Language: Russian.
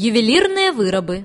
Ювелирные вырабы